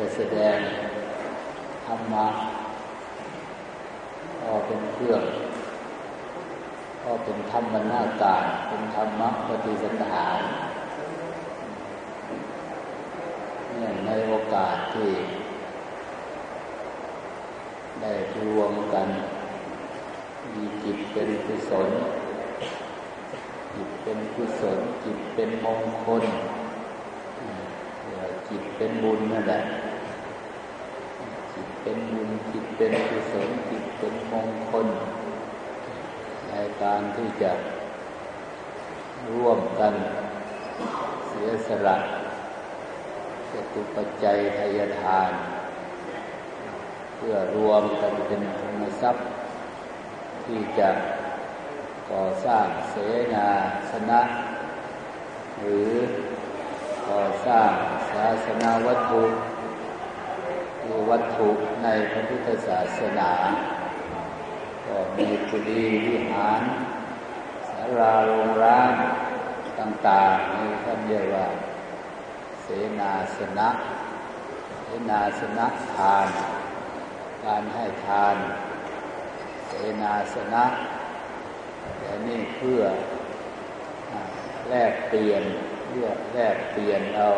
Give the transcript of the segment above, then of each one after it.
จะแสดงธรรมะก็เป็นเครื่องก็เป็นธรรมนาการเป็นธรรมะปฏิสันฐานเนี่ยในโอกาสที่ได้รวมกัน มีจิตเป็นกุศล จิตเป็นกุศล จิตเป็นมงคลจิตเป็นบุญนั่นแหละ เป็นบุญจิตเป็นกุศลจิตเป็นมงคลในการที่จะร่วมกันเสียสละจตุปัจจัยทายทาน เพื่อรวมกันเป็นธรรมทรัพย์ ที่จะก่อสร้างเสนาสนะ หรือก่อสร้างศาสนาวัตถุ คือวัตถุในพระพุทธศาสนา ก็มีกุฏิวิหารศาลาโรงร้านต่างๆนี่ท่านเรียกว่า เสนาสนะ เสนาสนะทาน การให้ทาน เสนาสนะแต่นี่เพื่อแลกเปลี่ยนเพื่อแลกเปลี่ยนเอา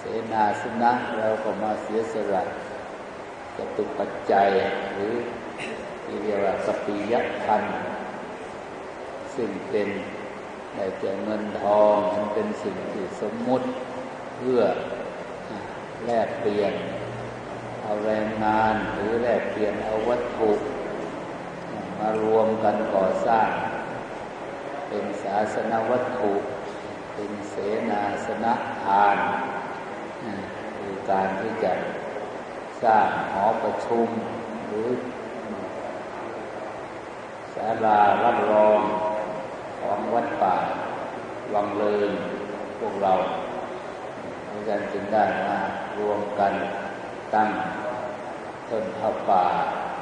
เสนาสนะเราก็มาเสียสละจตุปัจจัยหรือที่เรียกว่าสปียพันซึ่งเป็นได้แก่เงินทองมันเป็นสิ่งที่สมมุติเพื่อแลกเปลี่ยน เอาแรงงานหรือแลกเปลี่ยนเอาวัตถุ มารวมกันก่อสร้าง เป็นศาสนวัตถุ เป็นเสนาสนะทาน คือการที่จะสร้างหอประชุม หรือศาลารับรองของวัดป่าวังเลินพวกเราดังนั้นจึงได้มารวมกันตั้งต้นผ้าป่า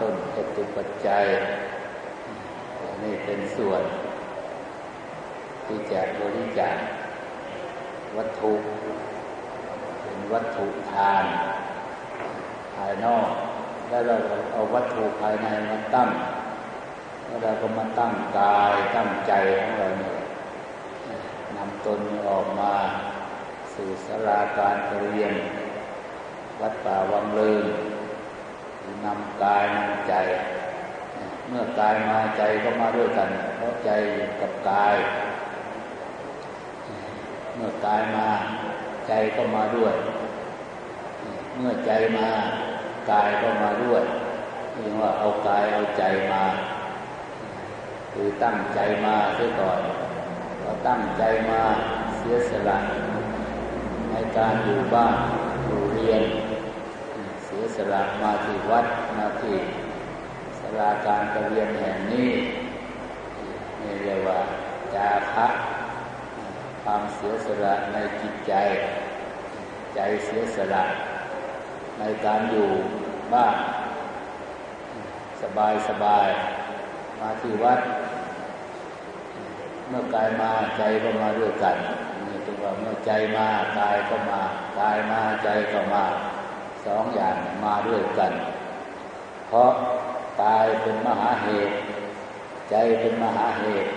ต้นเจตุปัจจัย นี่เป็นส่วน ที่จะบริจาควัตถุ วัตถุทาน ภายนอก แล้วเราเอาวัตถุภายในมาตั้งแล้วเราก็มาตั้งกายตั้งใจของเราเนี่ยนำตนออกมาสู่สลาการเรียน วัดป่าวังเลินนำกายนำใจ เมื่อกายมาใจก็มาด้วยกัน เพราะใจกับกาย เมื่อกายมา ใจก็มาด้วย เมื่อใจมากายก็มาด้วยเรียกว่าเอากายเอาใจมา คือตั้งใจมาเสียก่อนเราตั้งใจมาเสียสละในการอยู่บ้านอยู่เรียน เสียสละมาที่วัดมาที่ลาการประเรียนแห่งนี้นี่เรียกว่าจาคะความเสียสละในจิตใจ ใจเสียสละในการอยู่บ้าน สบายสบาย มาที่วัด เมื่อกายมาใจก็มาด้วยกันนี่ตัวว่าเมื่อใจมากายก็มากายมาใจก็มาสองอย่างมาด้วยกัน เพราะกายเป็นมหาเหตุ ใจเป็นมหาเหตุ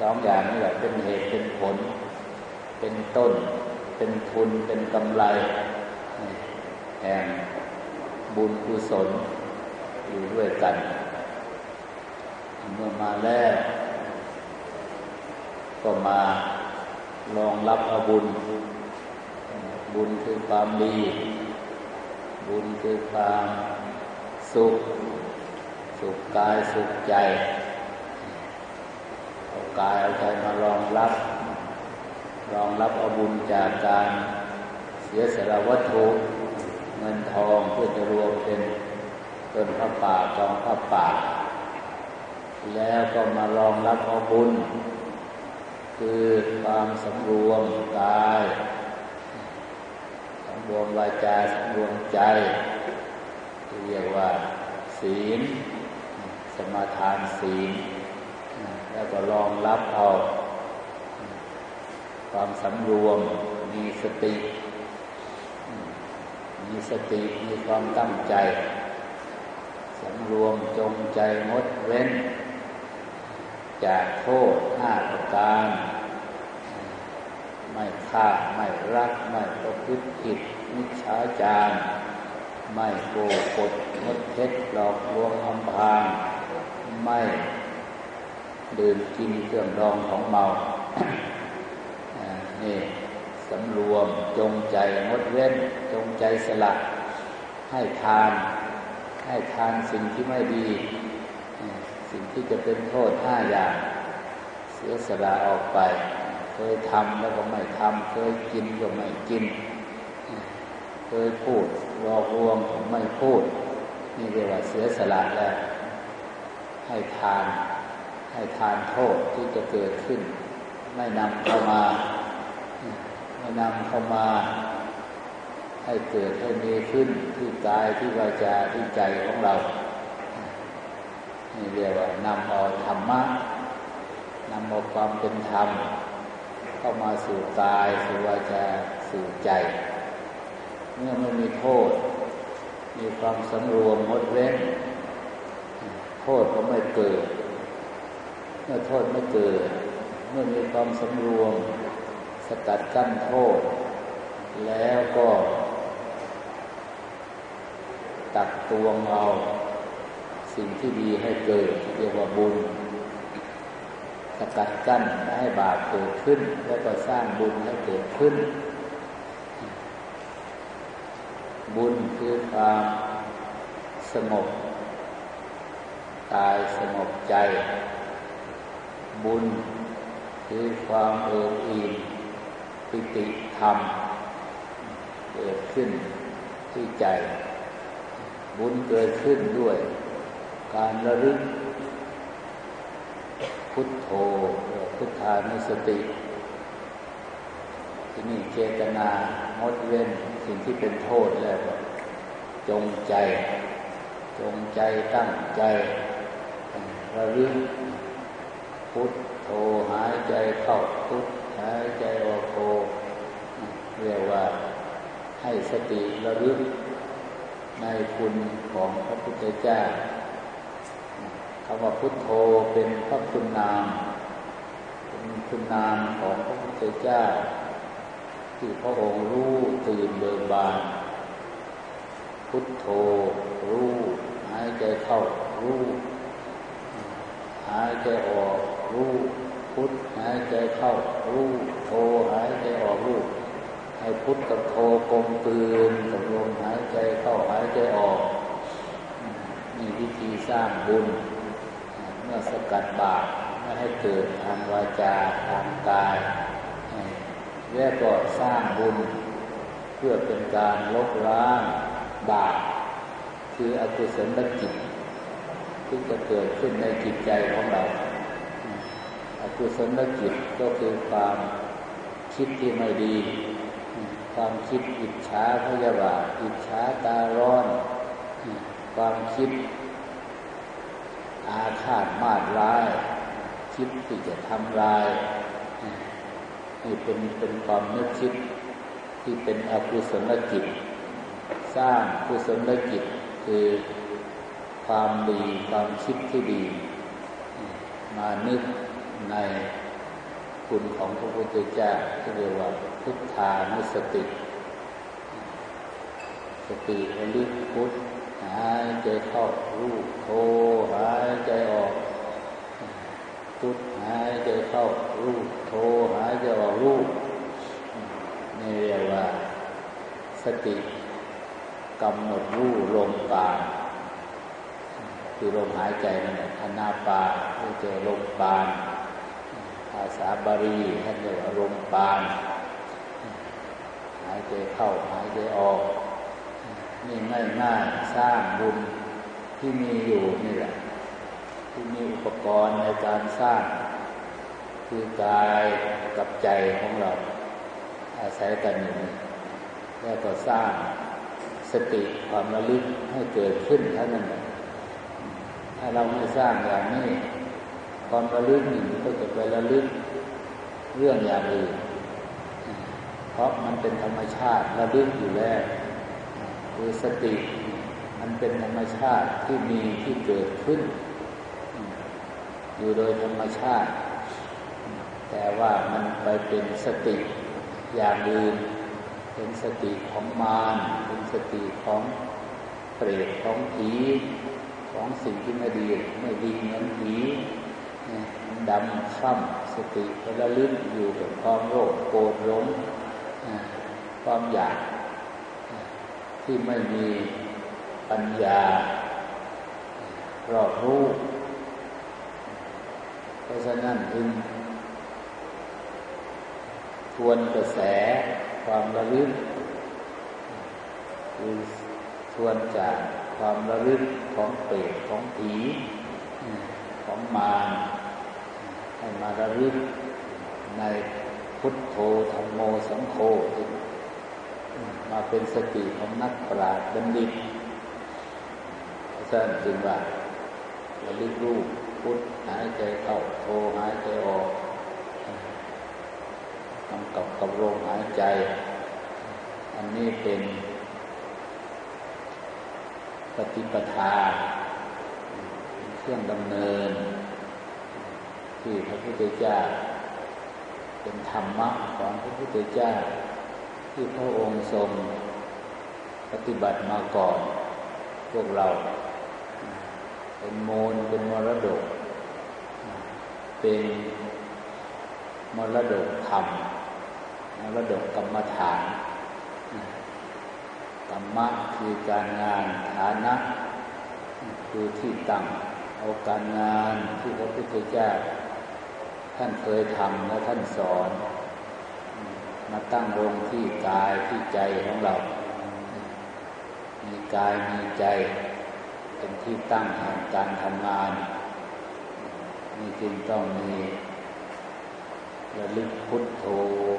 สองอย่างนี้แหละเป็นเหตุเป็นผล เป็นต้น เป็นทุนเป็นกำไรแห่งบุญกุศลอยู่ด้วยกัน เมื่อมาแล้วก็มาลองรับอาบุญ บุญคือความดี บุญคือความสุข สุขกายสุขใจเอากายเอาใจมารองรับ รองรับเอาบุญจากการเสียสละวัตถุเงินทองเพื่อจะรวมเป็นต้นพระป่ากองพระป่า แล้วก็มารองรับเอาบุญ คือความสำรวมกายสำรวมวาจาสำรวมใจที่เรียกว่า ศีล สมาทานศีลแล้วก็รองรับเอา ความสำรวม มีสติ มีสติ มีความตั้งใจสำรวมจงใจงดเว้น จากโทษห้าประการ ไม่ฆ่า ไม่รัก ไม่ประพฤติผิดมิจฉาจารไม่โกหกมดเท็จหลอกลวงอำพางไม่ดื่มกินเครื่องดองของเมา นี่สำรวมจงใจงดเว้น จงใจสละ ให้ทาน ให้ทานสิ่งที่ไม่ดี สิ่งที่จะเป็นโทษห้าอย่าง เสียสละออกไป เคยทำแล้วก็ไม่ทำเคยกินก็ไม่กิน เคยพูดรอกวงก็ไม่พูด นี่เรียกว่าเสียสละแล้วให้ทาน ให้ทานโทษที่จะเกิดขึ้น ไม่นำเข้ามา นำเข้ามา ให้เกิดให้มีขึ้นที่กายที่วาจาที่ใจของเรา นี่เรียกว่านำเอาธรรมะนำเอาความเป็นธรรม เข้ามาสู่กายสู่วาจาสู่ใจ เมื่อไม่มีโทษ มีความสำรวมงดเว้นโทษก็ไม่เกิด เมื่อโทษไม่เกิด เมื่อมีความสำรวม สกัดกั้นโทษ แล้วก็ ตักตวงเอา สิ่งที่ดีให้เกิดเรียกว่าบุญ สกัดกั้นไม่ให้บาปเกิดขึ้น แล้วก็สร้างบุญให้เกิดขึ้น บุญคือความสงบกายสงบใจ บุญคือความเอิบอิ่ม ปิติธรรม เกิดขึ้นที่ใจ บุญเกิดขึ้นด้วย การระลึก พุทโธพุทธานุสติ ที่นี่เจตนางดเว้นสิ่งที่เป็นโทษแล้วจงใจ จงใจตั้งใจ ระลึกพุทโธหายใจเข้าพุทหายใจออก เรียกว่าให้สติระลึกในคุณของพระพุทธเจ้าคำว่าพุทโธเป็นพระคุณนาม เป็นคุณนามของพระพุทธเจ้า ที่พระองค์รู้ตื่นเบิกบาน พุทโธรู้หายใจเข้ารู้หายใจออกรู้พุทหายใจเข้ารู้โธหายใจออกรู้ ให้พุทกับโธกลมกลืนกับลมหายใจเข้าหายใจออกนี่วิธีสร้างบุญ เมื่อสกัดบาปไม่ให้เกิดทางวาจาทางกายแล้วก็สร้างบุญ เพื่อเป็นการลบล้างบาปคืออกุศลจิตที่จะเกิดขึ้นในจิตใจของเรา อกุศลจิตก็คือความคิดที่ไม่ดี ความคิดอิจฉาพยาบาทอิจฉาตาร้อน ความคิด อาฆาตมาดร้าย คิดที่จะทำลายนี่เป็นเป็นความนึกคิดที่เป็นอกุศลจิต สร้างกุศลจิต คือความดีความคิดที่ดี มานึกใน คุณของพระพุทธเจ้าที่เรียกว่าพุทธานุสติ สติระลึกพุทธหายใจเข้ารูปโทหายใจออกพุทธหายใจเข้ารูปโทหายใจออกรูปนี่เรียกว่า สติกำหนดรูลมปานคือลมหายใจนั่นแหละอนาปาคือเจอลมปาน ภาษาบาลีท่านเรียกว่าลมปานหายใจเข้าหายใจออกนี่ง่ายง่ายสร้างบุญที่มีอยู่นี่แหละ ที่มีอุปกรณ์ในการสร้าง คือกายกับใจของเรา อาศัยกันอยู่นี่แล้วก็สร้างสติความระลึกให้เกิดขึ้นเท่านั้นถ้าเราไม่สร้างอย่างนี้ ความระลึกหนึ่งก็จะไประลึกเรื่องอย่างอื่นเพราะมันเป็นธรรมชาติระลึกอยู่แล้วคือสติ มันเป็นธรรมชาติที่มีที่เกิดขึ้น อยู่โดยธรรมชาติ แต่ว่ามันไปเป็นสติอย่างอื่นเป็นสติของมารเป็นสติของเปรตของผีของสิ่งที่ไม่ดีไม่ดีเหมือนผี ดำค่ำสติระลึกอยู่กับความโลภโกรธหลงความอยาก ที่ไม่มีปัญญารอบรู้เพราะฉะนั้นจึงทวนกระแสความระลึกคือทวนจากความระลึกของเปรตของผีของมาร ให้มาระลึกในพุทโธธรรมโมสังโฆมาเป็นสติของนักปราชญ์บัณฑิตเพราะฉะนั้นจึงว่าระลึกรู้พุทหายใจเข้าโธหายใจออกกำกับกับลมหายใจ อันนี้เป็น ปฏิปทาเครื่องดำเนิน ที่พระพุทธเจ้า เป็นธรรมะของพระพุทธเจ้า ที่พระองค์ทรงปฏิบัติมาก่อนพวกเรา เป็นโมนเป็นมรดก เป็นมรดกธรรมมรดกกรรมฐานธรรมะคือการงานฐานะ คือที่ตั้งเอาการงานที่พระพุทธเจ้า ท่านเคยทำและท่านสอน มาตั้งลงที่กายที่ใจของเรา มีกายมีใจ เป็นที่ตั้งแห่งการทำงานนี่จึงต้องมีระลึกพุทโธ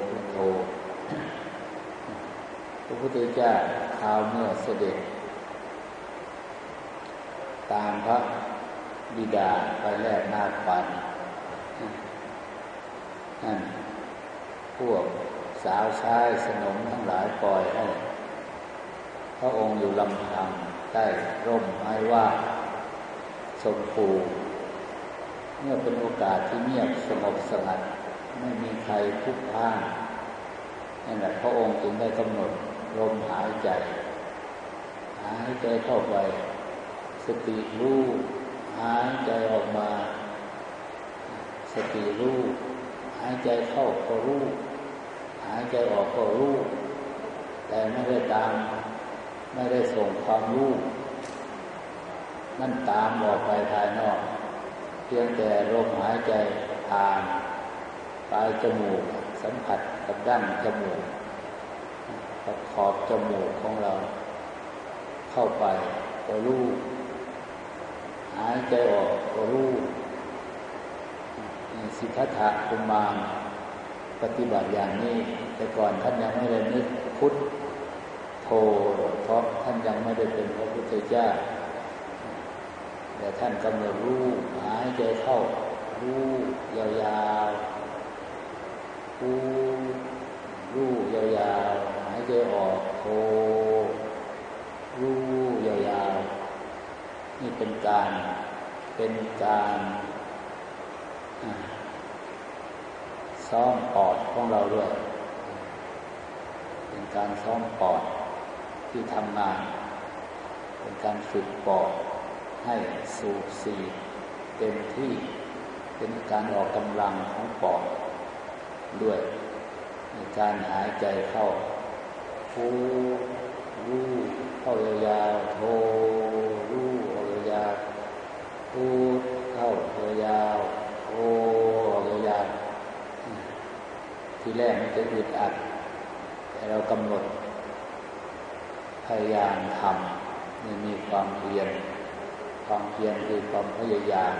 พุทโธ พระพุทธเจ้าคราวเมื่อเสด็จ ตามพระบิดาไปแลกนาปัน่น พวกสาวชายสนมทั้งหลายปล่อยให้ พระองค์อยู่ลำพังใต้ร่มไม้ว่าสมภูเมื่อเป็นโอกาสที่เงียบสงบสงัด ไม่มีใครพุกพ่านนั่นแหละพระองค์จึงได้กำหนดลมหายใจ หายใจเข้าไป สติรู้หายใจออกมา สติรู้ายใจเข้าก็รู้ หายใจออกก็รู้ แต่ไม่ได้ตาม ไม่ได้ส่งความรู้ นั่นตามออกไปภายนอก เพียงแต่ลมหายใจผ่านปลายจมูกสัมผัสกับด้านจมูกกับขอบจมูกของเรา เข้าไปก็รู้ หายใจออกก็รู้ สิทธัตถะกุมารปฏิบัติอย่างนี้ แต่ก่อนท่านยังไม่ได้นึกพุทธโธเพราะท่านยังไม่ได้เป็นพระพุทธเจ้า แต่ท่านกำหนดรู้หายใจเข้ารู้ยาวๆรู้รู้ยาวๆหายใจออกโธรู้ยาวๆนี่เป็นการเป็นการ ซ้อมปอดของเราด้วย เป็นการซ้อมปอดที่ทำงาน เป็นการฝึกปอดให้สูบสีเต็มที่เป็นการออกกำลังของปอดด้วยในการหายใจเข้าฟูรู้เข้ายาวๆโทรู้ออกยาวพูดเข้ายาวโทอ ที่แรกมันจะอึดอัด แต่เรากำหนด พยายามทำนี่มีความเพียรความเพียรคือความพยายาม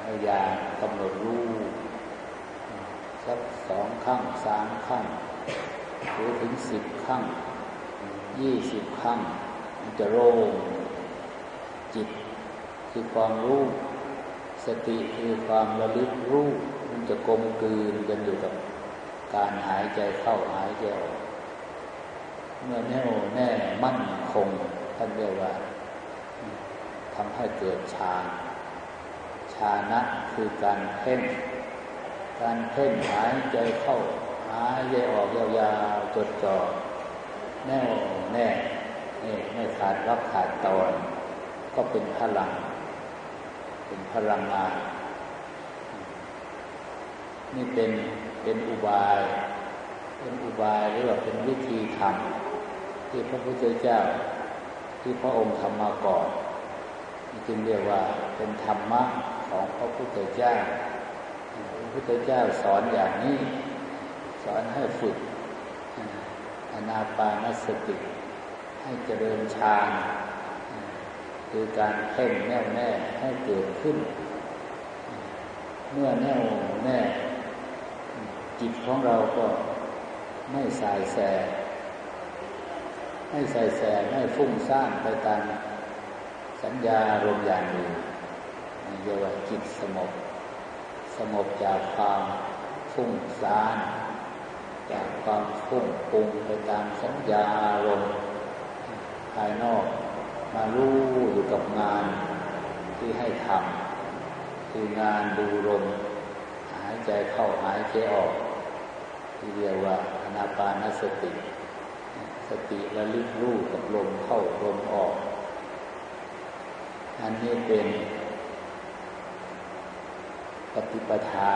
พยายามกำหนดรู้สักสองขั้งสามขั้งหรือถึงสิบขั้งยี่สิบขั้งมันจะโล่งจิตคือความรู้ สติคือความระลึกรู้ มันจะกลมกลืนกันอยู่กับการหายใจเข้าหายใจออกเมื่อแน่วแน่มั่นคงท่านเรียกว่าทำให้เกิดฌานฌานะคือการเพ่งการเพ่งหายใจเข้าหายใจออกยาวๆจดจ่อแน่วแน่นี่ไม่ขาดรับขาดตอน ก็เป็นพลัง เป็นพลังงาน นี่เป็นเป็นอุบาย เป็นอุบายหรือว่าเป็นวิธีทำที่พระพุทธเจ้าที่พระองค์ทำมาก่อนจึงเรียกว่าเป็นธรรมะของพระพุทธเจ้า พระพุทธเจ้าสอนอย่างนี้ สอนให้ฝึกอนาปานสติ ให้เจริญฌานคือการเพ่งแน่วแน่ให้เกิดขึ้น เมื่อแน่วแน่ จิตของเราก็ไม่สายแส ไม่สายแส ไม่ฟุ้งซ่านไปตามสัญญารมอย่างอื่นเรียกว่าจิตสงบสงบจากความฟุ้งซ่าน จากความฟุ้งปรุงไปตามสัญญาอารมณ์ภายนอกมารู้อยู่กับงานที่ให้ทำคืองานดูลมหายใจเข้าหายใจออก ที่เรียกว่าอนาปานสติ สติระลึกรู้กับลมเข้าลมออก อันนี้เป็นปฏิปทา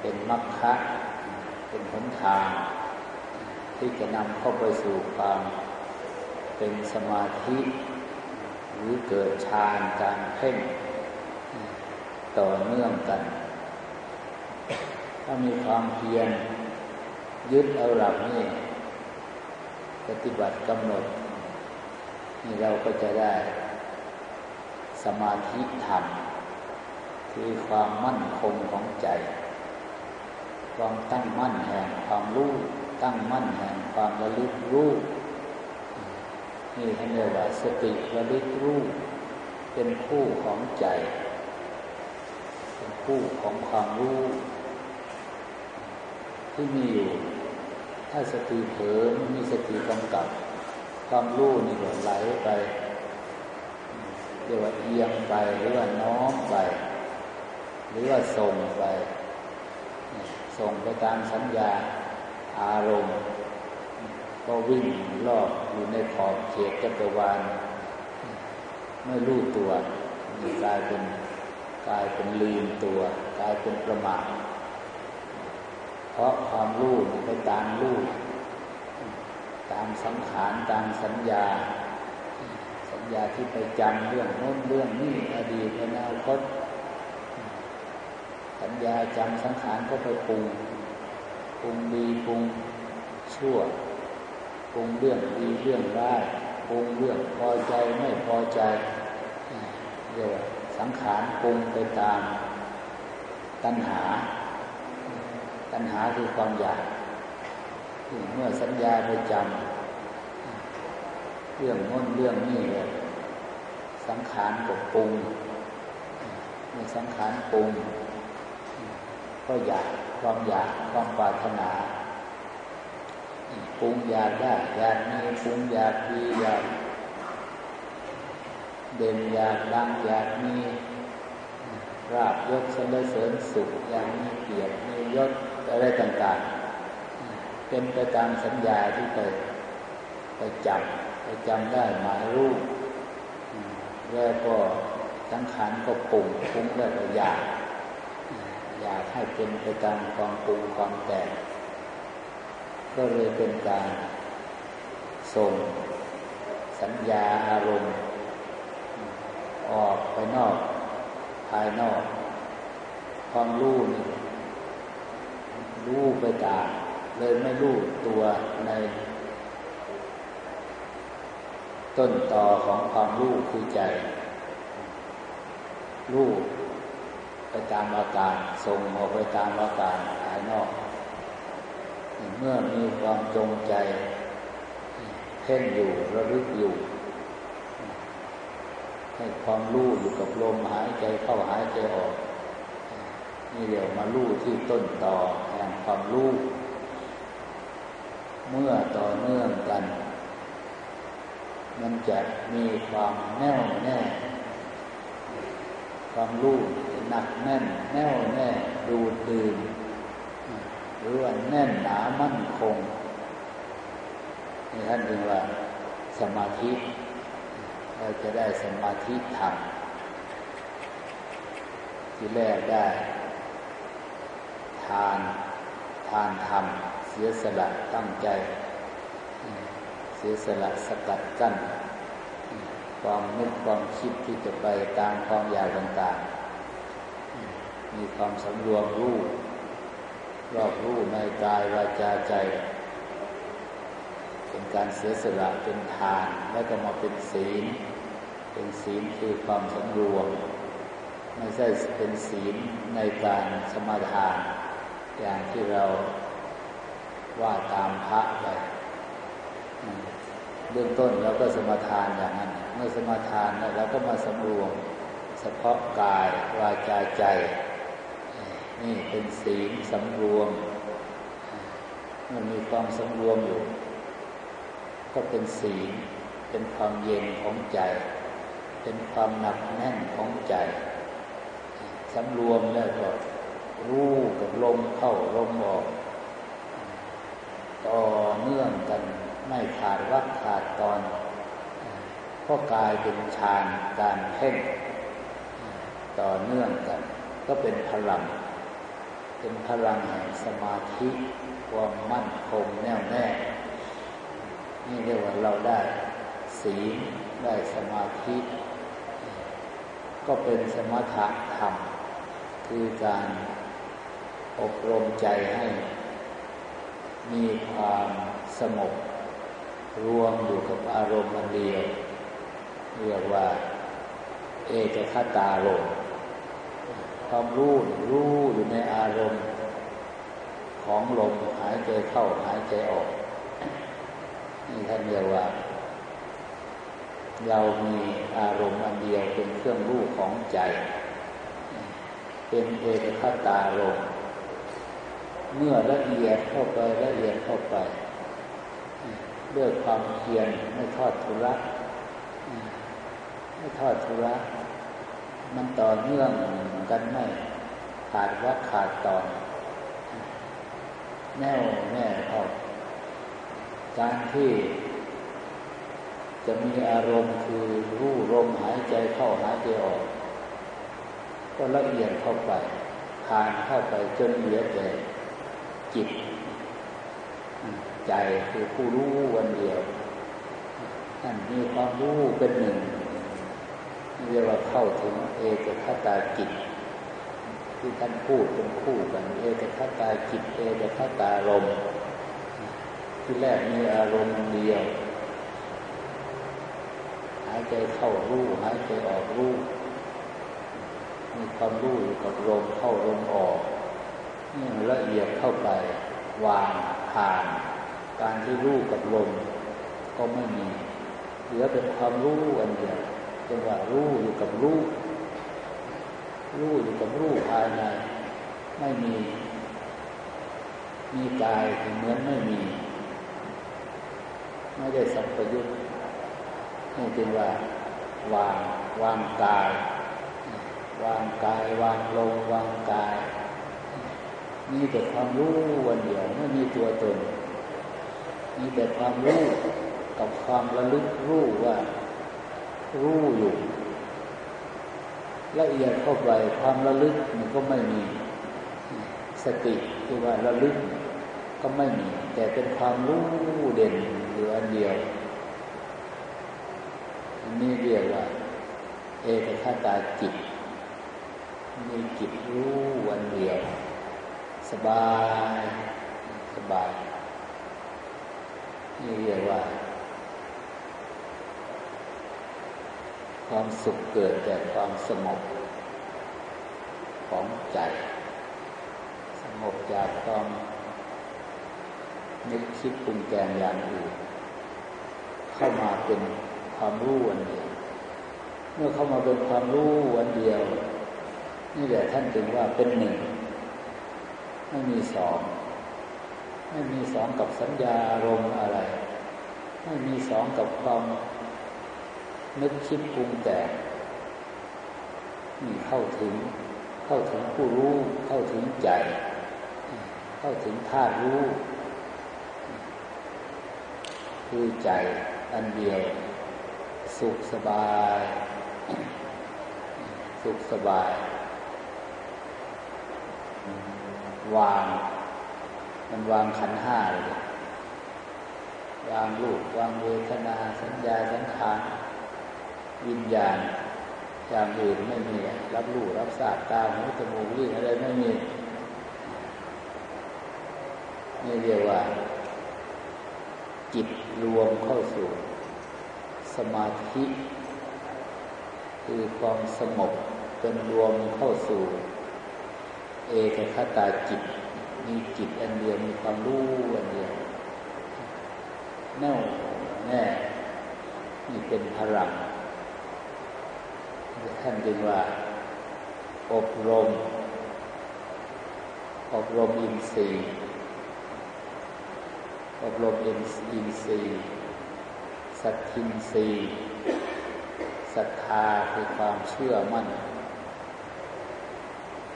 เป็นมรรคเป็นหนทาง ที่จะนำเข้าไปสู่ความเป็นสมาธิ หรือเกิดฌานการเพ่งต่อเนื่องกัน ถ้ามีความเพียรยึดเอาหลักนี้ปฏิบัติกำหนด นี่เราก็จะได้ สมาธิธรรมคือความมั่นคงของใจ ความตั้งมั่นแห่งความรู้ ตั้งมั่นแห่งความระลึกรู้ นี่ท่านเรียกว่าสติระลึกรู้ เป็นคู่ของใจ เป็นคู่ของความรู้ ที่มีอยู่ ถ้าสติเผลอมีสติกำกับ ความรู้นี่ก็ไหลไปเรียกว่าเอียงไปหรือว่าน้อมไป หรือว่าส่งไป ส่งไปตามสัญญาอารมณ์ ก็วิ่งรอบอยู่ในขอบเขตจักรวาลไม่รู้ตัวกลายเป็นกลายเป็นลืมตัวกลายเป็นประมาท เพราะความรู้ไปตามรู้ตามสังขารตามสัญญา สัญญาที่ไปจำเรื่องโน้นเรื่องนี้อดีตอนาคตสัญญาจำสังขารก็ไปปรุงปรุงดีปรุงชั่วปรุงเรื่องดีเรื่องร้ายปรุงเรื่องพอใจไม่พอใจเรียกว่าสังขารปรุงไปตามตัณหา ตัณหาคือความอยากเมื่อสัญญาไปจำเรื่องโน้นเรื่องนี้เลยสังขารก็ปรุงมีสังขารปรุงก็อยากความอยากความปรารถนาปรุงอยากได้อยากมีปรุงอยากดีอยากเด่นอยากดังอยากมีราบยศสรรเสริญสุขอยากมีเกียรติมียศ อะไรต่างๆ เป็นไปตามสัญญาที่ไปไปจำไปจำได้หมายรู้แล้วก็สังขารก็ปรุงปรุงแล้วก็อยากอยากให้เป็นไปตามความปรุงความแต่งก็เลยเป็นการส่งสัญญาอารมณ์ ออกไปนอก ภายนอก ความรู้นี่ รู้ไปตามเลยไม่รู้ตัวใน ต้นต่อของความรู้คือใจ รู้ไปตามอาการส่งออกไปตามอาการภายนอก เมื่อมีความจงใจ เพ่งอยู่ระลึกอยู่ ให้ความรู้อยู่กับลมหายใจเข้าหายใจออกนี่เดี๋ยวมารู้ที่ต้นต่อแห่ง ความรู้ เมื่อต่อเนื่องกัน มันจะมีความแน่วแน่ ความรู้หนักแน่น แน่วแน่ดูดื่มหรือว่าแน่นหนามั่นคงนี่ท่านเรียกว่าสมาธิ เราจะได้สมาธิธรรมที่แรกได้ ทาน ทานธรรม เสียสละตั้งใจ เสียสละสกัดกั้น ความนึกความคิดที่จะไปตามความอยากต่างๆ มีความสำรวมรู้รอบรู้ในกายวาจาใจ เป็นการเสียสละเป็นทานแล้วก็มาเป็นศีล เป็นศีลคือความสำรวม ไม่ใช่เป็นศีลในการสมาทาน อย่างที่เราว่าตามพระไปเบื้องต้นเราก็สมาทานอย่างนั้น เมื่อสมาทานแล้วเราก็มาสำรวมเฉพาะกายวาจาใจ นี่เป็นศีลสำรวม มันมีความสำรวมอยู่ ก็เป็นศีลเป็นความเย็นของใจ เป็นความหนักแน่นของใจสำรวมแล้วก็ รู้กับลมเข้าลมออก ต่อเนื่องกันไม่ขาดวักขาดตอนก็กลายเป็นฌานการเพ่งต่อเนื่องกัน ก็เป็นพลัง เป็นพลังแห่งสมาธิความมั่นคงแน่วแน่ นี่เรียกว่าเราได้ศีลได้สมาธิ ก็เป็นสมถะธรรม คือการ อบรมใจให้ มีความสงบรวมอยู่กับอารมณ์มันเดียว เรียกว่า เอกคตารมความรู้รู้อยู่ในอารมณ์ ของลมหายใจเข้าหายใจออกนี่ท่านเรียกว่า เรามีอารมณ์อันเดียวเป็นเครื่องรู้ของใจ เป็นเอกคตารมณ์ เมื่อละเอียดเข้าไปละเอียดเข้าไปด้วยความเพียรไม่ทอดทุระไม่ทอดทุระมันต่อเนื่องกันไม่ขาดวัดขาดตอนแน่วแน่พอการที่จะมีอารมณ์คือรู้ลมหายใจเข้าหายใจออก ก็ละเอียดเข้าไปผ่านเข้าไปจนเหลือแต่ จิต ใจคือผู้รู้วันเดียวท่านมีความรู้เป็นหนึ่งเรียกว่าเข้าถึงเอกคตาจิตที่ท่านพูดเป็นคู่กัน เอกคตาจิต เอกคตารมที่แรกมีอารมณ์เดียว หายใจเข้ารู้หายใจออกรู้มีความรู้อยู่กับลมเข้าลมออก ละเอียดเข้าไป วางผ่าน การที่รู้กับลมก็ไม่มีเหลือเป็นความรู้อันเดียวเป็นว่ารู้อยู่กับรู้รู้อยู่กับรู้ภายใน ไม่มี มีกายเหมือนไม่มี ไม่ได้สัมปยุตนี่เป็นว่าวางวางกาย วางกายวางลมวางกาย มีแต่ความรู้วันเดียวไม่มีตัวตน มีแต่ความรู้กับความระลึกรู้ว่า รู้อยู่ละเอียดเข้าไปความระลึกมันก็ไม่มี สติที่ว่าระลึกก็ไม่มี แต่เป็นความรู้เด่นเหลืออันเดียวอันนี้เรียกว่า เอกคตาจิตมีจิตรู้วันเดียว สบาย สบาย นี่เรียกว่า ความสุขเกิดจากความสงบของใจ สงบจากความนึกคิดปรุงแต่งอย่างอื่นเข้ามาเป็นความรู้อันเดียว เมื่อเข้ามาเป็นความรู้อันเดียว นี่แหละท่านจึงว่าเป็นหนึ่ง ไม่มีสองไม่มีสองกับสัญญาอารมณ์อะไร ไม่มีสองกับความนึกคิดปรุงแต่งนี่เข้าถึง เข้าถึงผู้รู้ เข้าถึงใจ เข้าถึงธาตุรู้ คือใจอันเดียว สุขสบาย สุขสบาย วาง มันวางขันห้าเลยวางรูปวางเวทนา สัญญาสังขารวิญญาณอย่างอื่นไม่มี รับรู้รับทราบตาหูจมูกลิ้นอะไรไม่มีนี่เรียกว่า จิตรวมเข้าสู่ สมาธิ คือความสงบเป็นรวมเข้าสู่ เอกคตาจิต มีจิตอันเดียวมีความรู้อันเดียวแน่วแน่นี่เป็นพลังท่านจึงว่า อบรม อบรมอินทรีย์อบรมอินอินทรีย์สัตทินทรีย์ศรัทธาคือความเชื่อมั่น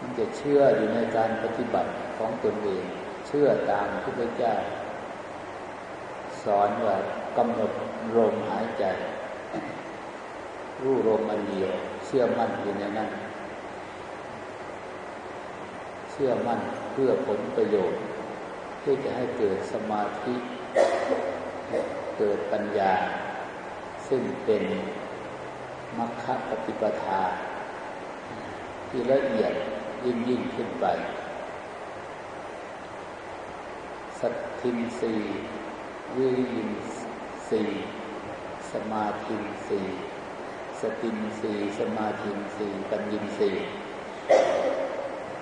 มันจะเชื่ออยู่ในการปฏิบัติของตนเอง เชื่อตามพระพุทธเจ้า สอนว่ากำหนดลมหายใจ รู้ลมอันเดียว เชื่อมั่นอยู่ในนั้น เชื่อมั่นเพื่อผลประโยชน์เพื่อจะให้เกิดสมาธิเกิดปัญญา ซึ่งเป็นมรรคปฏิปทาที่ละเอียด ยิ่งยิ่งขึ้นไป สัตทินสีวิรินสีสมาธินสีสตินสีสมาธินสีปัญญินสี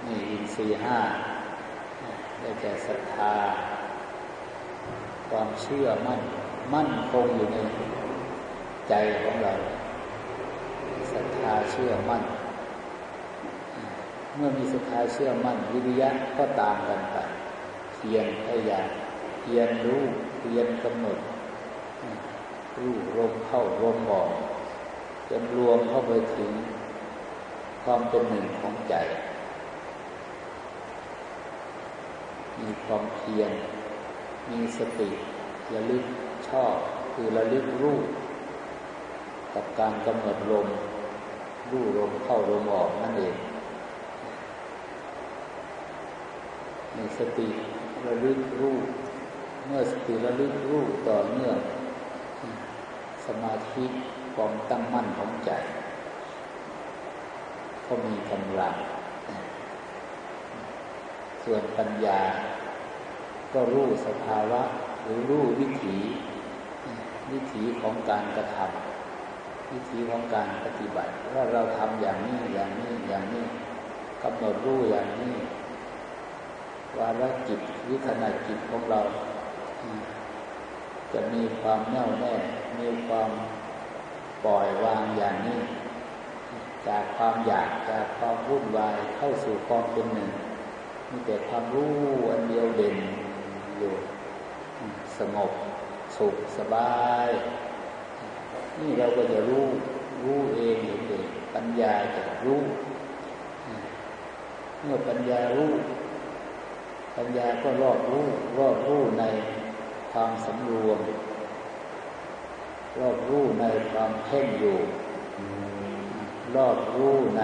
นี่อินทรีห้าได้แก่ศรัทธา ความเชื่อมั่น มั่นคงอยู่ในใจของเราศรัทธาเชื่อมั่น เมื่อมีศรัทธาเชื่อมั่นวิริยะก็ตามกันไปเพียรพยายามเพียรรู้เพียรกำหนดรู้ลมเข้าลมออกจนรวมเข้าไปถึงความเป็นหนึ่งของใจ มีความเพียรมีสติระลึกชอบคือระลึกรู้กับการกำหนดลมรู้ลมเข้าลมออกนั่นเอง มีสติระลึกรู้เมื่อสติระลึกรู้ต่อเนื่องสมาธิความตั้งมั่นของใจ ก็มีกำลัง ส่วนปัญญา ก็รู้สภาวะ หรือรู้วิถี วิถีของการกระทำวิถีของการปฏิบัติ ว่าเราทำอย่างนี้อย่างนี้อย่างนี้กำหนดรู้อย่างนี้ วาระจิตวิขณะจิตของเรา จะมีความแน่วแน่มีความปล่อยวางอย่างนี้ จากความอยากจากความวุ่นวายเข้าสู่ความเป็นหนึ่งมีแต่ความรู้อันเดียวเด่นอยู่สงบสุขสบาย นี่เราก็จะรู้รู้เองเห็นเองปัญญาจะรู้ เมื่อปัญญารู้ ปัญญาก็รอบรู้รอบรู้ในความสำรวม รอบรู้ในความเพ่งอยู่ รอบรู้ใน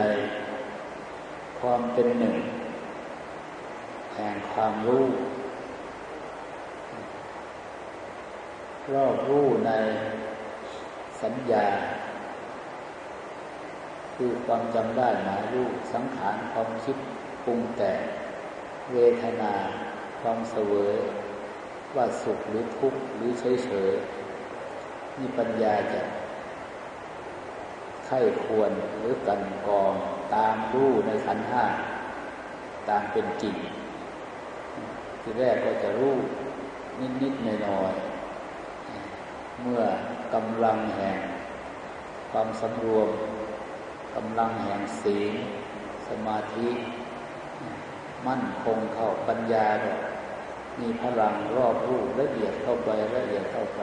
ความเป็นหนึ่งแห่งความรู้ รอบรู้ในสัญญา คือความจำได้หมายรู้สังขารความคิดปรุงแต่ เวทนาความเสวยว่าสุขหรือทุกข์หรือเฉยเฉยนี่ปัญญาจะไข้ควรหรือกันกองตามรู้ในขันห้าตามเป็นจริงทีแรกก็จะรู้นิดๆหน่อยๆเมื่อกำลังแห่งความสำรวมกำลังแห่งศีลสมาธิ มั่นคงเข้าปัญญาก็มีพลังรอบรู้ละเอียดเข้าไปละเอียดเข้าไป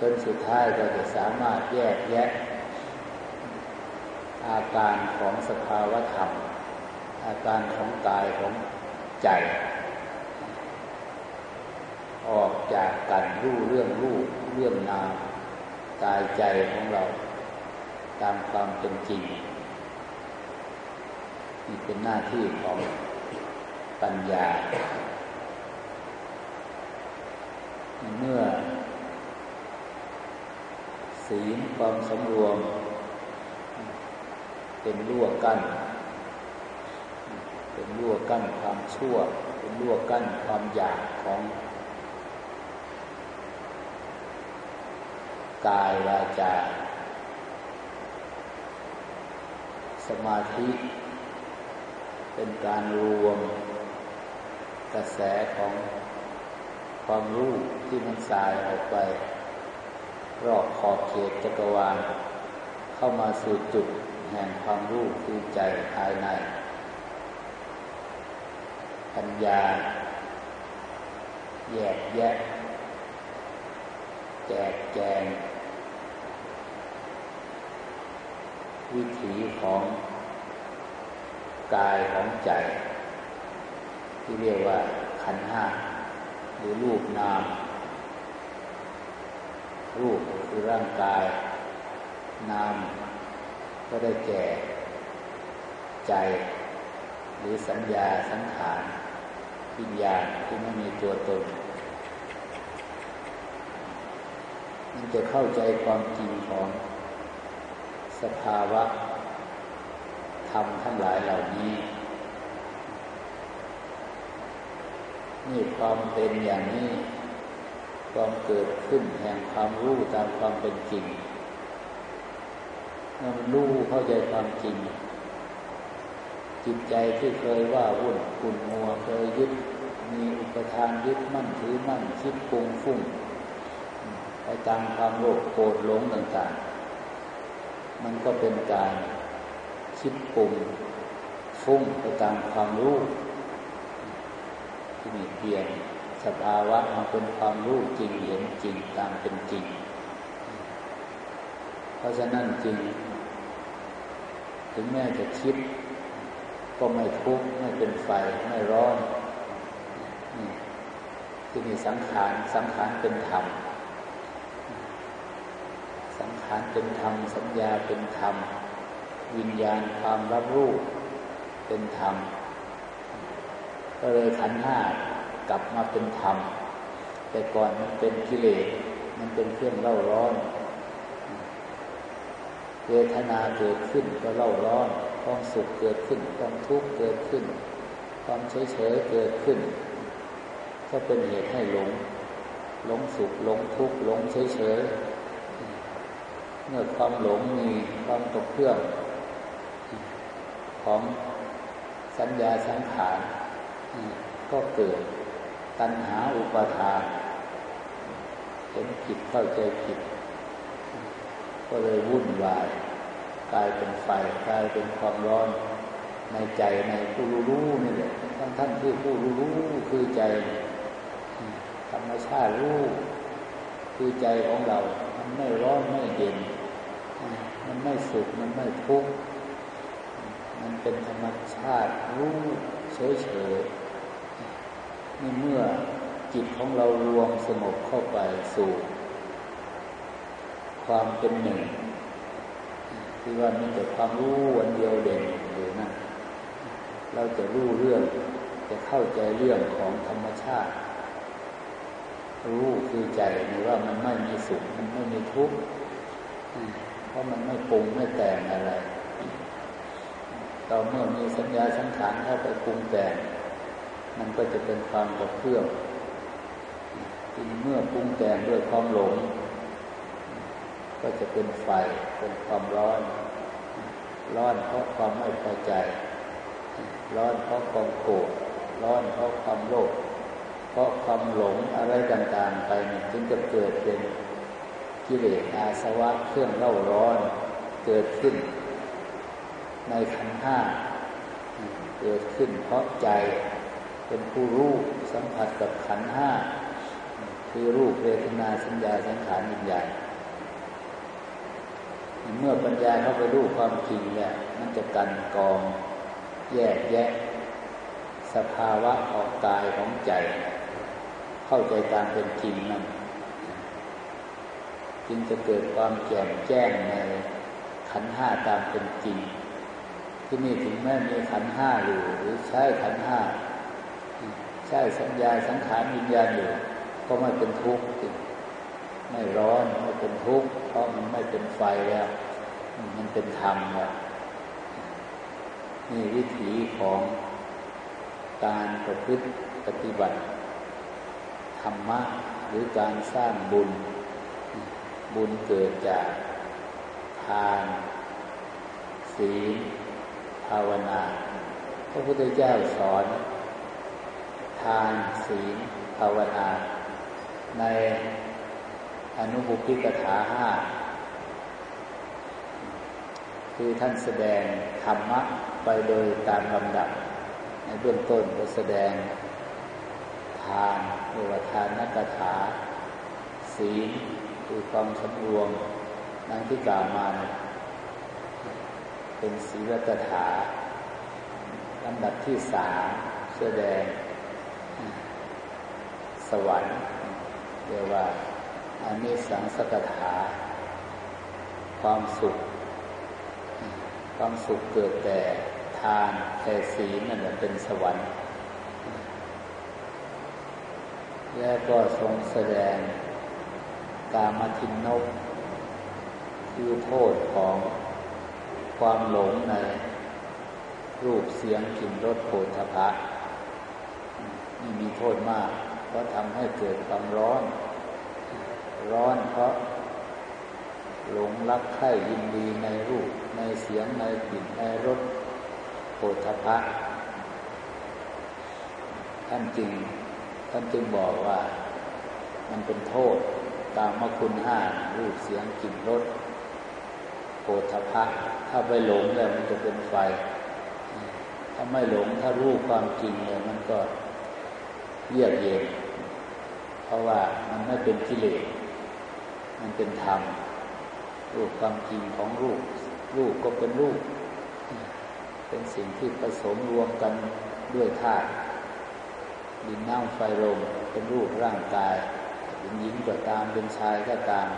จนสุดท้ายเราจะสามารถแยกแยะ อาการของสภาวธรรม อาการของกายของใจ ออกจากกันรู้เรื่องรู้เรื่องนามกายใจของเรา ตามความเป็นจริง นี่เป็นหน้าที่ของปัญญา เมื่อ ศีลความสำรวม เป็นลวกั้น เป็นลวกั้นความชั่ว เป็นลวกั้นความอยากของกายวาจาสมาธิ เป็นการรวมกระแสของความรู้ที่มันสายออกไป รอบขอบเขตจักรวาล เข้ามาสู่จุดแห่งความรู้คือใจภายใน ปัญญา แยกแยะ แจกแจง วิถีของ กายของใจ ที่เรียกว่าขันห้าหรือรูปนาม รูปคือร่างกาย นาม ก็ได้แก่ ใจ หรือสัญญาสังขารวิญญาณที่ไม่มีตัวตนมันจะเข้าใจความจริงของสภาวะ รมทั้งหลายเหล่านี้ นี่ความเป็นอย่างนี้ ความเกิดขึ้นแห่งความรู้ตามความเป็นจริงมันรู้เข้าใจความจริง จิตใจที่เคยว่าวุ่นขุ่นมัวเคยยึด มีอุปทานยึดมั่นถือมั่นคิดปุงฟุ้งไปตามความโลภโกรธหลงต่างๆ มันก็เป็นการ ดปรุงฟุ้งไปตามความรู้ที่มีเพียงสภาวะมาเป็นความรู้จริงเห็นจริงตามเป็นจริง เพราะฉะนั้นจริง ถึงแม้จะคิด ก็ไม่ทุกข์ไม่เป็นไฟไม่ร้อนที่มีสังขารสังขารเป็นธรรมสังขารเป็นธรรมสัญญาเป็นธรรม วิญญาณความรับรู้เป็นธรรม ก็เลยขันห้ากลับมาเป็นธรรม แต่ก่อนมันเป็นกิเลสมันเป็นเครื่องเล่าร้อนเวทนาเกิดขึ้นก็เล่าร้อนความสุขเกิดขึ้นความทุกข์เกิดขึ้น ความเฉยเฉยเกิดขึ้น ก็เป็นเหตุให้หลง หลงสุขหลงทุกข์หลงเฉยเฉยเมื่อความหลงมีความตกเครื่อง ของสัญญาสังขารก็เกิดตัณหาอุปาทานเห็นผิดเข้าใจผิด ก็เลยวุ่นวายกลายเป็นไฟกลายเป็นความร้อนในใจในผู้รู้รู้นี่แหละท่านท่านคือผู้รู้รู้คือใจธรรมชาติรู้คือใจของเรา มันไม่ร้อนไม่เย็น มันไม่สุขมันไม่ทุกข์ มันเป็นธรรมชาติรู้เฉยเฉยนี่เมื่อจิตของเรารวมสงบเข้าไปสู่ ความเป็นหนึ่งที่ว่ามีแต่ความรู้วันเดียวเด่นอยู่นั่นเราจะรู้เรื่อง จะเข้าใจเรื่องของธรรมชาติ รู้คือใจในว่ามันไม่มีสุขมันไม่มีทุกข์เพราะมันไม่ปรุงไม่แต่งอะไร เราเมื่อมีสัญญาสังขารเข้าไปปรุงแต่งมันก็จะเป็นความกระเพื่อมทีเมื่อปรุงแต่งด้วยความหลง ก็จะเป็นไฟเป็นความร้อน ร้อนเพราะความไม่พอใจ ร้อนเพราะความโกรธร้อนเพราะความโลภเพราะความหลงอะไรต่างๆไปจึงจะเกิดเป็นกิเลสอาสวะเครื่องเล่าร้อนเกิดขึ้น ในขันห้าเกิดขึ้นเพราะใจเป็นผู้รู้สัมผัสกับขันห้าคือรูปเวทนาสัญญาสังขารวิญญาณเมื่อปัญญาเข้าไปรู้ความจริงเนี่ยมันจะกันกองแยกแยะ สภาวะของกายของใจ เข้าใจตามเป็นจริงนั่นจึงจะเกิดความแจ่มแจ้งในขันห้าตามเป็นจริง ที่นี่ถึงแม้มีขันห้าอยู่ หรือใช้ขันห้าใช้สัญญาสังขารวิญญาณอยู่ ก็ไม่เป็นทุกข์ไม่ร้อนไม่เป็นทุกข์เพราะมันไม่เป็นไฟแล้ว มันเป็นธรรมแล้วนี่วิถีของการประพฤติปฏิบัติธรรมะหรือการสร้างบุญ บุญเกิดจากทานศีล ภาวนา พระพุทธเจ้าสอน ทานศีลภาวนา ในอนุบุพิกถาห้าคือท่านแสดงธรรมะไปโดยตามลำดับ ในเบื้องต้นก็แสดงทานหรือว่าทานนักถา ศีลคือความสำรวมนั่งที่กล่าวมา เป็นศีลกถาลำดับที่สามแสดง สวรรค์เรียกว่าอันนี้สังสกถา ความสุข ความสุขเกิดแต่ทานแต่ศีลนั่นแหละเป็นสวรรค์ แล้วก็ทรงแสดงกามทินนกคือโทษของ ความหลงในรูปเสียงกลิ่นรสโผฏฐะนี่มีโทษมาก เพราะทำให้เกิดความร้อน ร้อนเพราะหลงรักใคร่ยินดีในรูปในเสียงในกลิ่นในรสโผฏฐะท่านจึงท่านจึงบอกว่า มันเป็นโทษตามมคุณห้ารูปเสียงกลิ่นรส โผฏพะถ้าไปหลงแล้วมันจะเป็นไฟ ถ้าไม่หลงถ้ารู้ความจริงเนี่ยมันก็เยือกเย็น เพราะว่ามันไม่เป็นกิเลส มันเป็นธรรม รูปความจริงของรูป รูปก็เป็นรูป เป็นสิ่งที่ผสมรวมกันด้วยธาตุ ดินน้ำไฟลมเป็นรูปร่างกาย เป็นหญิงก็ตาม เป็นชายก็ตาม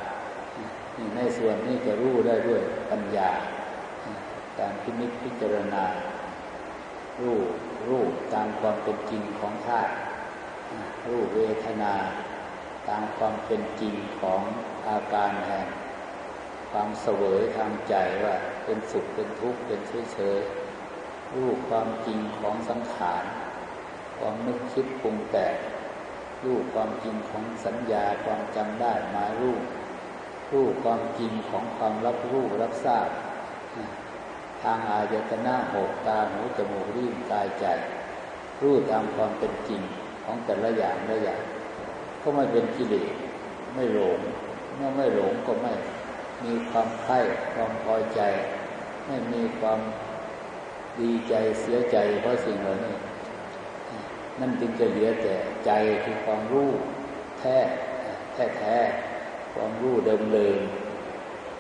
ในส่วนนี้จะรู้ได้ด้วยปัญญา การพินิจพิจารณา รูปรูปตามความเป็นจริงของธาตุรูปเวทนา ตามความเป็นจริงของอาการแห่งความเสวยทางใจว่าเป็นสุขเป็นทุกข์เป็นเฉยๆรูปความจริงของสังขารความนึกคิดปรุงแต่งรูปความจริงของสัญญาความจำได้หมายรูป รูปความจริงของความรับรู้รับทราบ ทางอายตนะหกตาหูจมูกลิ้นกายใจ รู้ตามความเป็นจริงของแต่ละอย่างละอย่างก็ไม่เป็นกิเลสไม่หลงเมื่อไม่หลงก็ไม่มีความใคร่ความพอใจ ไม่มีความดีใจเสียใจเพราะสิ่งเหล่านี้นั่นจึงจะเหลือแต่ใจคือความรู้แท้แท้แท้ ความรู้เดิมเดิม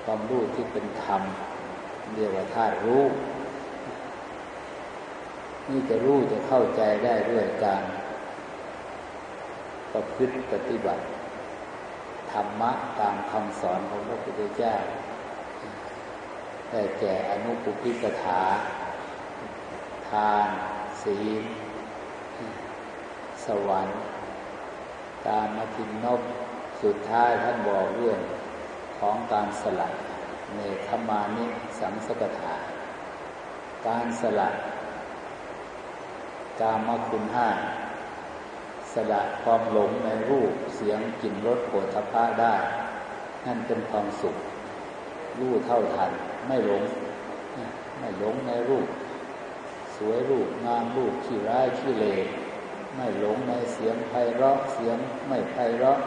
ความรู้ที่เป็นธรรม เรียกว่าธาตุรู้ นี่จะรู้จะเข้าใจได้ด้วยการประพฤติปฏิบัติ ธรรมะตามคำสอนของพระพุทธเจ้าได้แก่อนุปุพิกถา ทาน ศีล สวรรค์การมาทินนบ สุดท้ายท่านบอกเรื่องของการสลัดในธรรมานิสังสกถา การสลัดกามคุณห้าสละความหลงในรูปเสียงกลิ่นรสโผฏฐพะได้ นั่นเป็นความสุข รู้เท่าทัน ไม่หลง ไม่หลงในรูป สวยรูปงามรูปขี้ร้ายขี้เลไม่หลงในเสียงไพเราะเสียงไม่ไพเราะ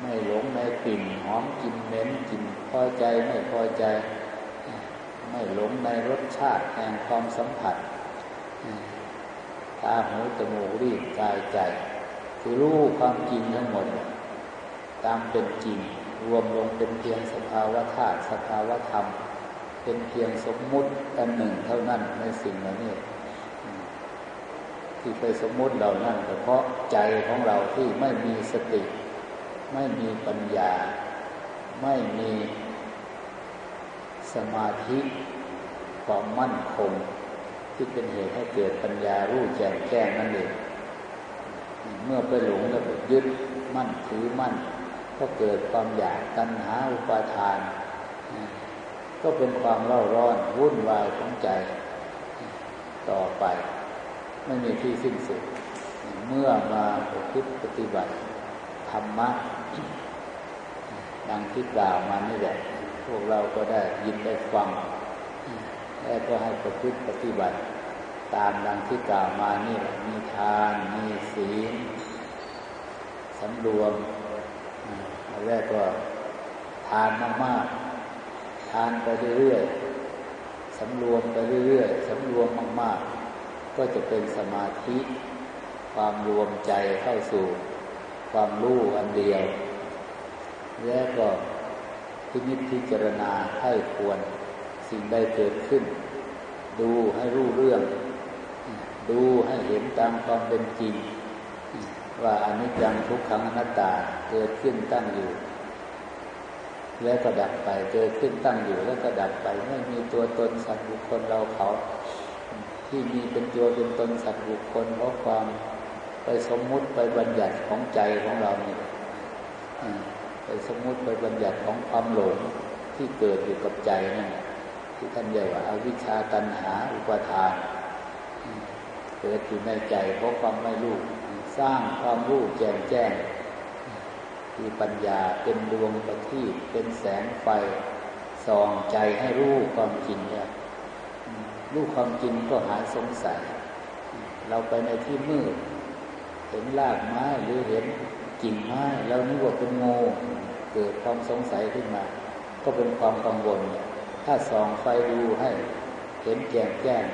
ไม่หลงในกลิ่นหอมกลิ่นเหม็นกลิ่นพอใจไม่พอใจ ไม่หลงในรสชาติแห่งความสัมผัสตาหูจมูกรีบกายใจ คือรู้ความจริงทั้งหมด ตามเป็นจริง รวมลงเป็นเพียงสภาวะธาตุสภาวะธรรม เป็นเพียงสมมุติกันหนึ่งเท่านั้นในสิ่งเหล่านี้ที่ไปสมมุติเหล่านั้นเพราะใจของเราที่ไม่มีสติ ไม่มีปัญญา ไม่มีสมาธิความมั่นคง ที่เป็นเหตุให้เกิดปัญญารู้แจ้งแจ้งนั่นเองเมื่อไปหลงแล้วยึดมั่นถือมั่น ก็เกิดความอยากตัณหาอุปาทาน ก็เป็นความเล่าร้อนวุ่นวายของใจ ต่อไป ไม่มีที่สิ้นสุด เมื่อมาประพฤติปฏิบัติ รรมะดังที่กล่าวมานี่แหละ พวกเราก็ได้ยินได้ฟัง และก็ให้ประพฤติปฏิบัติ ตามดังที่กล่าวมานี่แหละ มีทาน มีศีลสำรวมแรกก็ทานมากๆ ทานไปเรื่อยๆสำรวมไปเรื่อยๆสำรวมมาก ๆ ก็จะเป็นสมาธิ ความรวมใจเข้าสู่ ความรู้อันเดียว แล้วก็พินิจพิจารณาให้ควรสิ่งใดเกิดขึ้น ดูให้รู้เรื่อง ดูให้เห็นตามความเป็นจริง ว่าอนิจจังทุกขังอนัตตาเกิดขึ้นตั้งอยู่ แล้วก็ดับไปเกิดขึ้นตั้งอยู่ แล้วก็ดับไปไม่มีตัวตนสัตว์บุคคลเราเขา ที่มีเป็นตัวเป็นตนสัตว์บุคคลเพราะความ ไปสมมุติไปบัญญัติของใจของเราเนี่ยไปสมมุติไปบัญญัติของความหลงที่เกิดอยู่กับใจนั่นที่ท่านเรียกว่าอาวิชชาตันหาอุปทานเกิดอยู่ในใจเพราะความไม่รู้สร้างความรู้แจ้งแจ้งคือปัญญาเป็นดวงประทีปเป็นแสงไฟส่องใจให้รู้ความจริงเนี่ยรู้ความจริงก็หายสงสัย เราไปในที่มืด เห็นรากไม้หรือเห็นกิ่งไม้เรานึกว่าเป็นงูเกิดความสงสัยขึ้นมา ก็เป็นความกังวล ถ้าส่องไฟดูให้ เห็นแจ่แจ้ง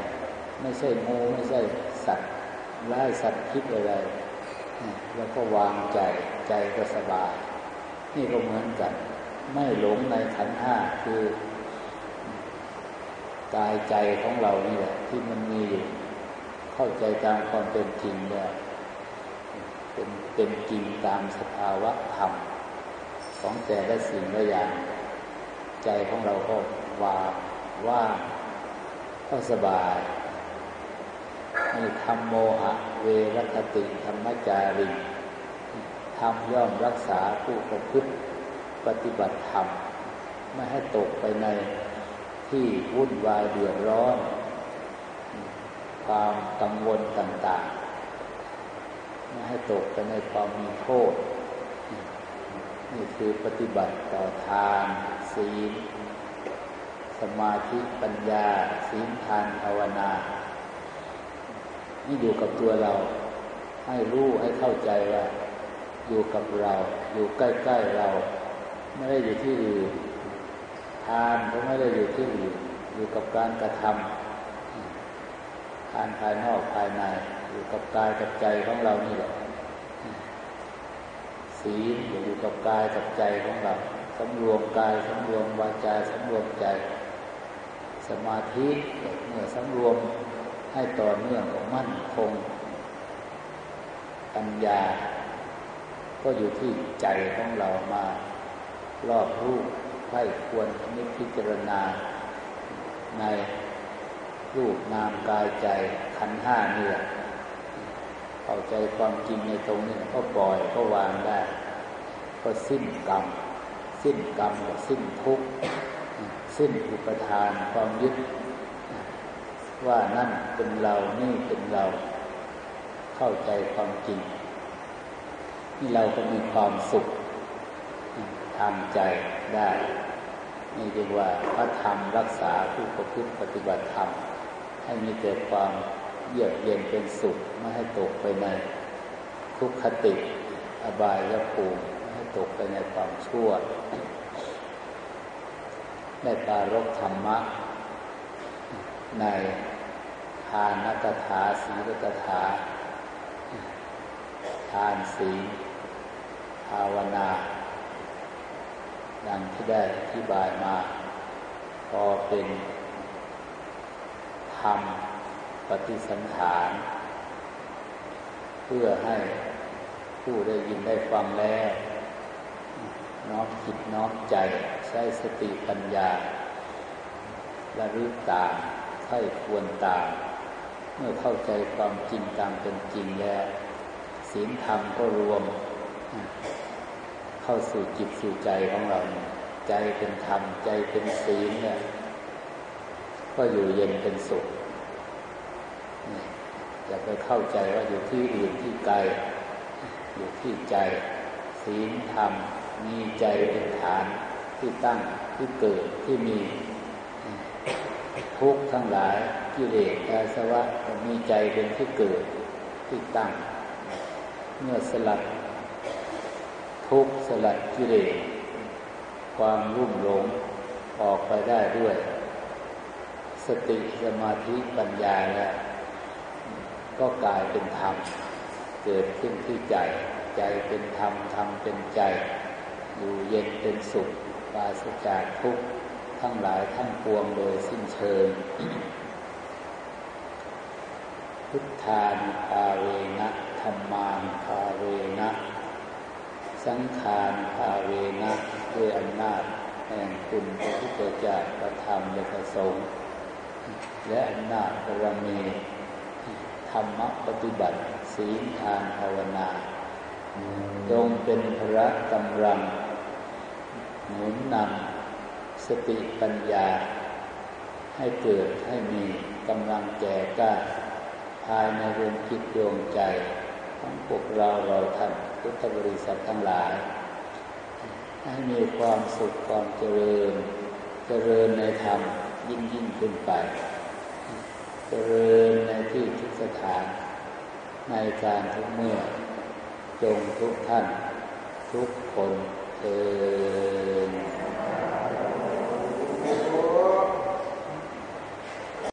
ไม่ใช่งูไม่ใช่สัตว์ร้ายสัตว์คิดอะไร แล้วก็วางใจใจก็สบายนี่ก็เหมือนกัน ไม่หลงในขันห้าคือกายใจของเรานี่แหละที่มันมีอยู่เข้าใจตามความเป็นจริงเนี่ย เป็นเป็นจริงตามสภาวะธรรม ของแต่ละสิ่งละอย่าง ใจของเราก็วางว่างก็สบายมีธรรมโมหะเวรคติธรรมจาริธรรมย่อมรักษาผู้ประพฤติปฏิบัติธรรม ไม่ให้ตกไปในที่วุ่นวายเดือดร้อน ความกังวลต่างๆ ไม่ให้ตกไปในความมีโทษ นี่คือปฏิบัติต่อทานศีลสมาธิปัญญาศีลทานภาวนา นี่อยู่กับตัวเรา ให้รู้ให้เข้าใจว่า อยู่กับเรา อยู่ใกล้ๆเรา ไม่ได้อยู่ที่อื่นทานก็ไม่ได้อยู่ที่อื่นอยู่กับการกระทำทานภายนอกภายใน อยู่กับกายกับใจของเรานี่แหละศีลอยู่กับกายกับใจของเราสำรวมกายสำรวมวาจาสำรวมใจ สมาธิเมื่อสำรวมให้ต่อเนื่องของมั่นคง ปัญญา ก็อยู่ที่ใจของเรามารอบรู้ให้ควรนิพพิจารณา ในรูปนามกายใจขันห้าเนี่ย เข้าใจความจริงในตรงนี้ก็ปล่อยก็วางได้ ก็สิ้นกรรม สิ้นกรรมกับสิ้นทุกข์สิ้นอุปทานความยึด ว่านั่นเป็นเรานี่เป็นเรา เข้าใจความจริง นี่เราก็มีความสุขทางใจได้นี่เรียกว่าพระธรรมรักษาผู้ประพฤติปฏิบัติธรรม ให้มีแต่ความ เยือกเย็นเป็นสุข ไม่ให้ตกไปในทุกขติอบายและภูมิไม่ให้ตกไปในความชั่ว ได้ปารกธรรมะ ในธานนักถาสีลกถา ทานศีลภาวนา ดังที่ได้อธิบายมา พอเป็นธรรม ปฏิสันฐาน เพื่อให้ผู้ได้ยินได้ฟังแล้วน้อมคิดน้อมใจ ใช้สติปัญญาระลึกตามใข้ควรตาม เมื่อเข้าใจความจริงตามเป็นจริงแล้วศีลธรรมก็รวม เข้าสู่จิตสู่ใจของเรา ใจเป็นธรรม ใจเป็นศีลเนี่ยก็อยู่เย็นเป็นสุข อย่าไปเข้าใจว่าอยู่ที่อื่นที่ไกล อยู่ที่ใจศีลธรรมมีใจเป็นฐานที่ตั้งที่เกิดที่มีทุกข์ทั้งหลายกิเลสอาสวะมีใจเป็นที่เกิดที่ตั้ง เมื่อสลัดทุกข์สลัดกิเลสความรุ่มหลงออกไปได้ด้วย สติสมาธิปัญญาแล้ว ก็กลายเป็นธรรม เกิดขึ้นที่ใจ ใจเป็นธรรม ธรรมเป็นใจ อยู่เย็นเป็นสุขปราศจากทุกข์ทั้งหลายทั้งปวงโดยสิ้นเชิง พุทธานุภาเวนะธรรมานุภาเวนะ สังขารภาเวนะด้วยอำนาจแห่งคุณพระพุทธเจ้าประธรรมและประสงค์และอำนาจบารมี ธรรมปฏิบัติศีลทานภาวนาจงเป็นพระกำลังหนุนนำสติปัญญา ให้เกิดให้มีกำลังแก่กล้าภายในดวงจิตดวงใจของพวกเราเราท่านพุทธบริษัททั้งหลาย ให้มีความสุขความเจริญ เจริญในธรรมยิ่งยิ่งขึ้นไป เจริญในที่ทุกสถาน ในการทุกเมื่อ จงทุกท่าน ทุกคนเจริญ